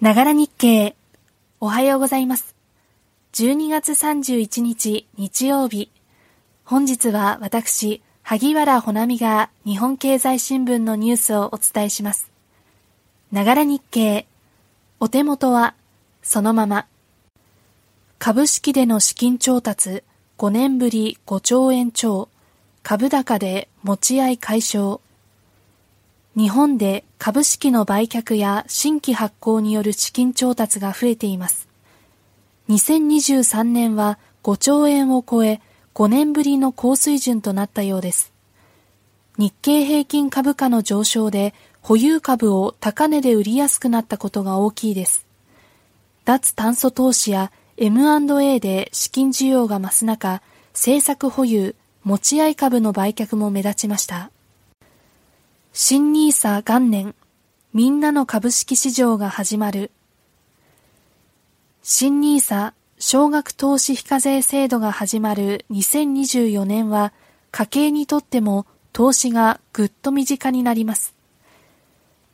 ながら日経。おはようございます。12月31日日曜日。本日は私、萩原ほなみが日本経済新聞のニュースをお伝えします。ながら日経。お手元はそのまま。株式での資金調達5年ぶり5兆円超。株高で持ち合い解消。日本で株式の売却や新規発行による資金調達が増えています。2023年は5兆円を超え5年ぶりの高水準となったようです。日経平均株価の上昇で保有株を高値で売りやすくなったことが大きいです。脱炭素投資や M&A で資金需要が増す中、政策保有、持ち合い株の売却も目立ちました。新ニーサ元年、みんなの株式市場が始まる。新ニーサ少額投資非課税制度が始まる2024年は、家計にとっても投資がぐっと身近になります。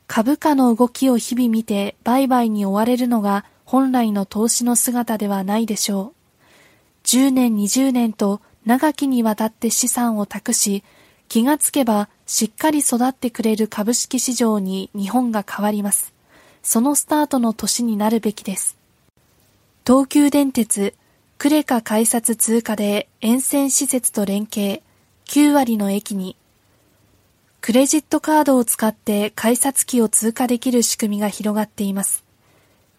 株価の動きを日々見て売買に追われるのが本来の投資の姿ではないでしょう。10年20年と長きにわたって資産を託し、気がつけばしっかり育ってくれる株式市場に日本が変わります。そのスタートの年になるべきです。東急電鉄、クレカ改札通過で沿線施設と連携、9割の駅に、クレジットカードを使って改札機を通過できる仕組みが広がっています。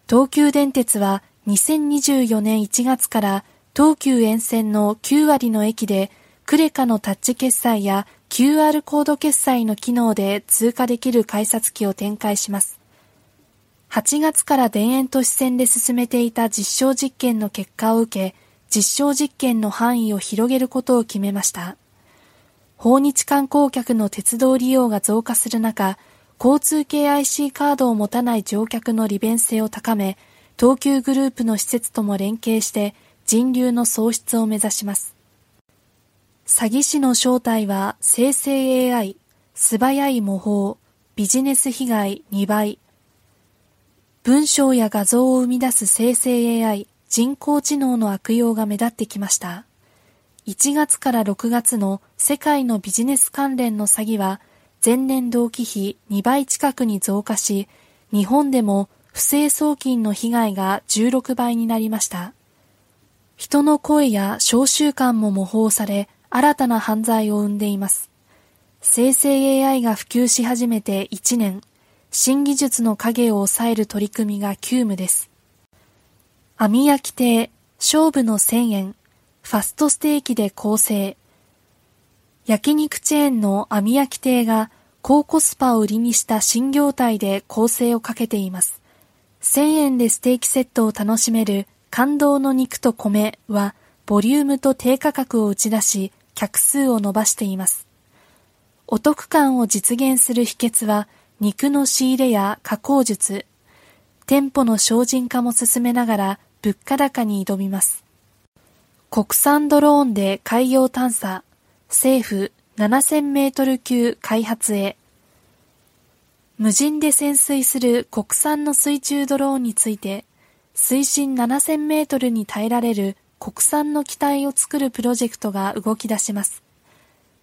東急電鉄は2024年1月から東急沿線の9割の駅でクレカのタッチ決済や QR コード決済の機能で通過できる改札機を展開します。8月から田園都市線で進めていた実証実験の結果を受け、実証実験の範囲を広げることを決めました。訪日観光客の鉄道利用が増加する中、交通系 IC カードを持たない乗客の利便性を高め、東急グループの施設とも連携して人流の創出を目指します。詐欺師の正体は生成 AI、素早い模倣、ビジネス被害2倍。文章や画像を生み出す生成 AI、人工知能の悪用が目立ってきました。1月から6月の世界のビジネス関連の詐欺は前年同期比2倍近くに増加し、日本でも不正送金の被害が16倍になりました。人の声や召集感も模倣され、新たな犯罪を生んでいます。生成 AI が普及し始めて1年、新技術の影を抑える取り組みが急務です。網焼き亭、勝負の1000円、ファストステーキで構成。焼肉チェーンの網焼き亭が高コスパを売りにした新業態で構成をかけています。1000円でステーキセットを楽しめる感動の肉と米はボリュームと低価格を打ち出し、客数を伸ばしています。お得感を実現する秘訣は、肉の仕入れや加工術、店舗の精進化も進めながら物価高に挑みます。国産ドローンで海洋探査、政府7000メートル級開発へ。無人で潜水する国産の水中ドローンについて、水深7000メートルに耐えられる国産の機体を作るプロジェクトが動き出します。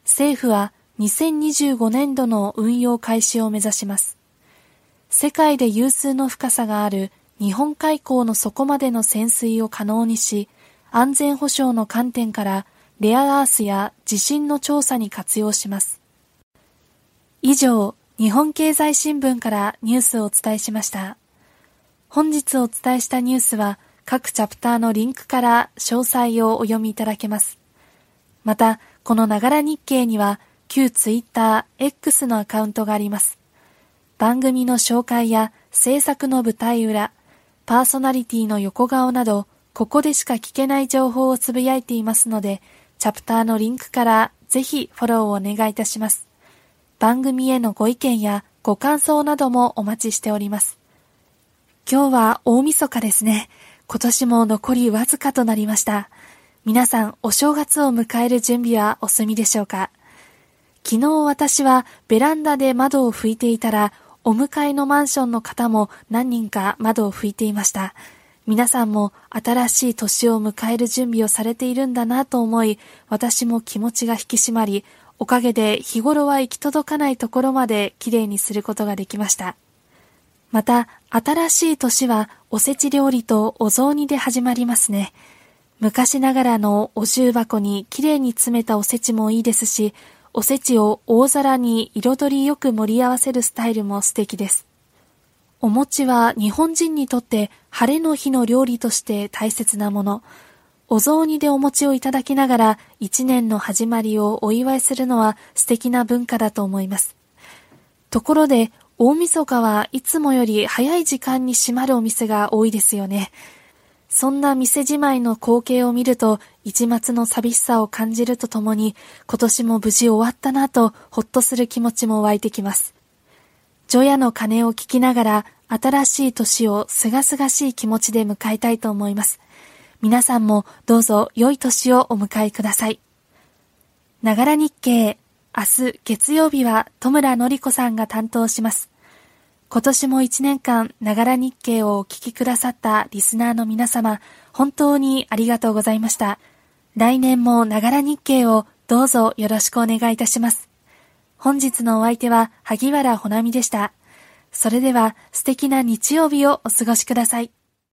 政府は2025年度の運用開始を目指します。世界で有数の深さがある日本海溝の底までの潜水を可能にし、安全保障の観点からレアアースや地震の調査に活用します。以上、日本経済新聞からニュースをお伝えしました。本日お伝えしたニュースは、各チャプターのリンクから詳細をお読みいただけます。また、このながら日経には、旧ツイッター X のアカウントがあります。番組の紹介や制作の舞台裏、パーソナリティの横顔など、ここでしか聞けない情報をつぶやいていますので、チャプターのリンクからぜひフォローをお願いいたします。番組へのご意見やご感想などもお待ちしております。今日は大晦日ですね。今年も残りわずかとなりました。皆さん、お正月を迎える準備はお済みでしょうか？昨日私はベランダで窓を拭いていたら、お迎えのマンションの方も何人か窓を拭いていました。皆さんも新しい年を迎える準備をされているんだなと思い、私も気持ちが引き締まり、おかげで日頃は行き届かないところまできれいにすることができました。また、新しい年はおせち料理とお雑煮で始まりますね。昔ながらのお重箱にきれいに詰めたおせちもいいですし、おせちを大皿に彩りよく盛り合わせるスタイルも素敵です。お餅は日本人にとって晴れの日の料理として大切なもの。お雑煮でお餅をいただきながら一年の始まりをお祝いするのは素敵な文化だと思います。ところで、大晦日はいつもより早い時間に閉まるお店が多いですよね。そんな店じまいの光景を見ると、一末の寂しさを感じるとともに、今年も無事終わったなと、ほっとする気持ちも湧いてきます。除夜の鐘を聞きながら、新しい年をすがすがしい気持ちで迎えたいと思います。皆さんもどうぞ良い年をお迎えください。ながら日経、明日月曜日は戸村のり子さんが担当します。今年も一年間、ながら日経をお聞きくださったリスナーの皆様、本当にありがとうございました。来年もながら日経をどうぞよろしくお願いいたします。本日のお相手は萩原ほなみでした。それでは素敵な日曜日をお過ごしください。